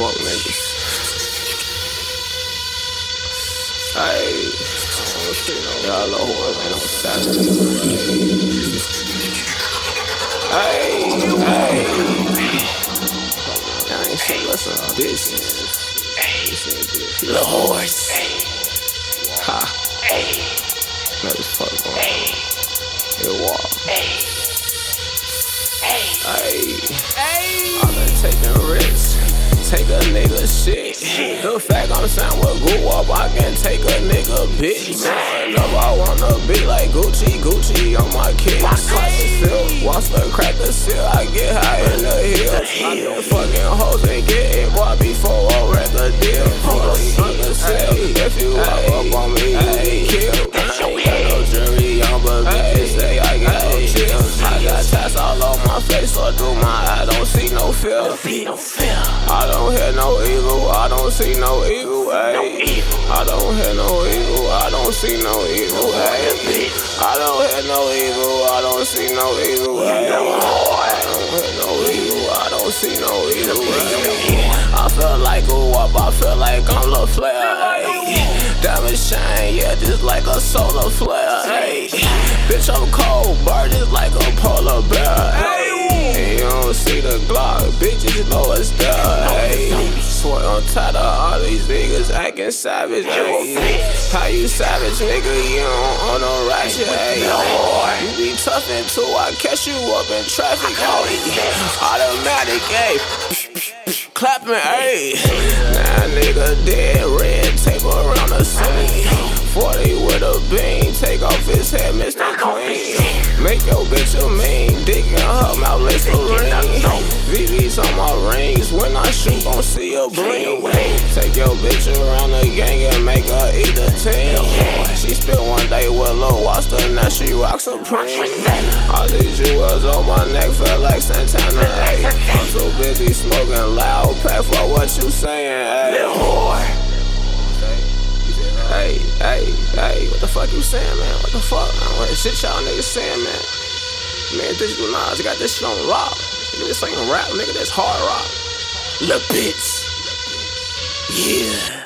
fuck niggas. Hey, y'all know ain't no savage. Hey, hey. I ain't saying listen to business. Hey, little horse. Ha. Hey. Let this fuck go. It walk. Hey. I've been taking. Take a nigga shit. The fact I'm saying with Goo up, I can take a nigga bitch. Love, I wanna be like Gucci, Gucci on my kicks. Still, watch the crack the seal, I get high in the hills. I been fucking hoes and getting bought before I a record deal. So through my eye, don't see no fear. I don't hear no evil, I don't see no evil, ayy. I don't hear no evil, I don't see no evil, ayy. I don't hear no evil, I don't see no evil, ayy. I don't hear no evil, I don't see no evil. I feel like a wop, I feel like I'm the flare, ayy. Diamond shine, yeah, just like a solar flare, ayy. Bitch, I'm cold, bird just like a polar bear, ayy. And you don't see the Glock, bitches know it's ayy. Swear on top of all these niggas acting savage. How you savage, nigga? You don't own no ratchet, ayy. You be tough too, I catch you up in traffic. Automatic, ayy. Clapping, ayy. Now nigga dead, red tape around the scene. 40 with a beam, take off his head, Mr. Clean. Make your bitch a mean, dick in her mouth, let's On my rings, when I shoot, gon' see a bling. Take your bitch around the gang and make her eat the tail. She spent one day with Lil Wasta, now she rocks supreme. All these jewels on my neck feel like Santana, ayy. I'm too busy smoking loud, pack for what you saying, ayy. Hey, hey, hey, what the fuck you saying, man? What the fuck? Man? What shit y'all niggas saying, man? Man, Digital Nas got this shit on lock. Nigga, this ain't rap, nigga, this hard rock. Le Bits. Yeah.